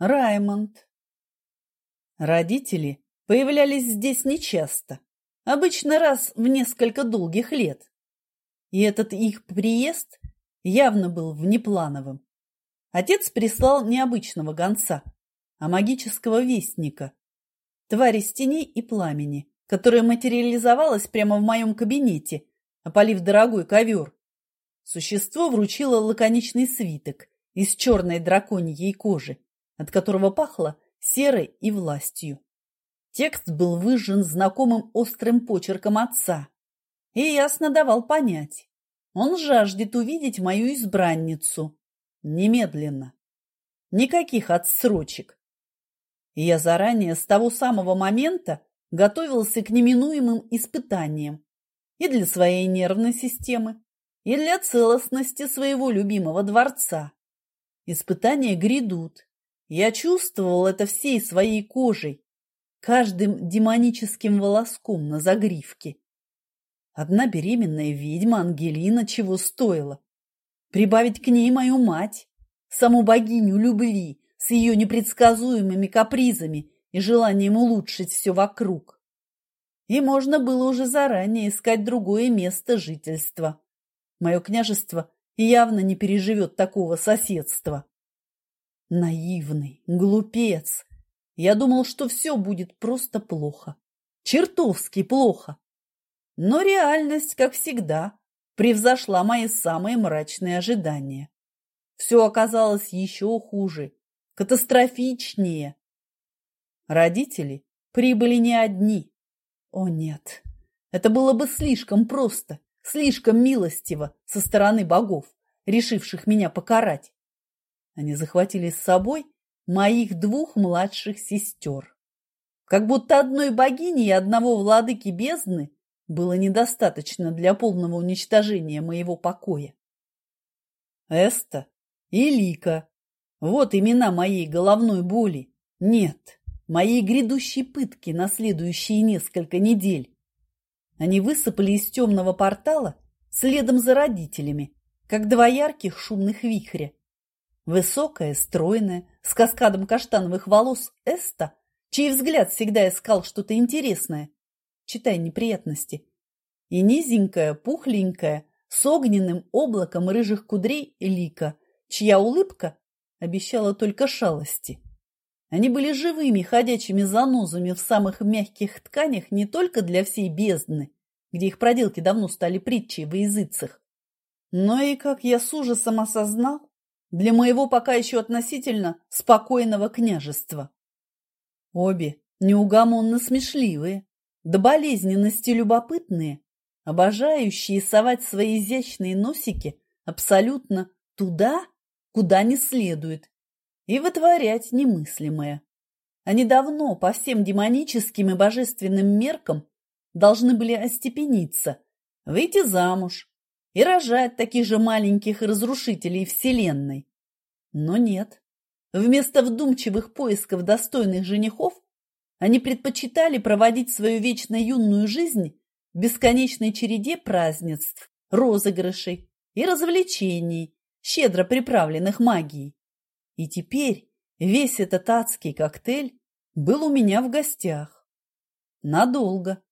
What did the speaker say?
Раймонд. Родители появлялись здесь нечасто, обычно раз в несколько долгих лет. И этот их приезд явно был внеплановым. Отец прислал не обычного гонца, а магического вестника, тварь из теней и пламени, которая материализовалась прямо в моем кабинете, опалив дорогой ковер. Существо вручило лаконичный свиток из черной драконьей кожи, от которого пахло серой и властью. Текст был выжжен знакомым острым почерком отца и ясно давал понять. Он жаждет увидеть мою избранницу. Немедленно. Никаких отсрочек. Я заранее с того самого момента готовился к неминуемым испытаниям и для своей нервной системы, и для целостности своего любимого дворца. Испытания грядут, я чувствовал это всей своей кожей, каждым демоническим волоском на загривке. Одна беременная ведьма Ангелина чего стоила. Прибавить к ней мою мать, саму богиню любви, с ее непредсказуемыми капризами и желанием улучшить все вокруг. И можно было уже заранее искать другое место жительства. Мое княжество явно не переживет такого соседства. Наивный, глупец. Я думал, что все будет просто плохо. Чертовски плохо. Но реальность, как всегда, превзошла мои самые мрачные ожидания. Все оказалось еще хуже, катастрофичнее. Родители прибыли не одни. О нет, это было бы слишком просто, слишком милостиво со стороны богов, решивших меня покарать. Они захватили с собой моих двух младших сестер. Как будто одной богини и одного владыки бездны было недостаточно для полного уничтожения моего покоя. Эста и Лика. Вот имена моей головной боли. Нет, моей грядущей пытки на следующие несколько недель. Они высыпали из темного портала следом за родителями, как два ярких шумных вихря. Высокая, стройная, с каскадом каштановых волос Эста, чей взгляд всегда искал что-то интересное, читай неприятности, и низенькая, пухленькая, с огненным облаком рыжих кудрей Лика, чья улыбка обещала только шалости. Они были живыми, ходячими занозами в самых мягких тканях не только для всей бездны, где их проделки давно стали притчей во языцах, но и, как я с ужасом осознал, для моего пока еще относительно спокойного княжества. Обе неугомонно смешливые, до болезненности любопытные, обожающие совать свои изящные носики абсолютно туда, куда не следует, и вытворять немыслимое. Они давно по всем демоническим и божественным меркам должны были остепениться, выйти замуж, и рожать таких же маленьких разрушителей Вселенной. Но нет. Вместо вдумчивых поисков достойных женихов они предпочитали проводить свою вечно юную жизнь в бесконечной череде празднеств, розыгрышей и развлечений, щедро приправленных магией. И теперь весь этот адский коктейль был у меня в гостях. Надолго.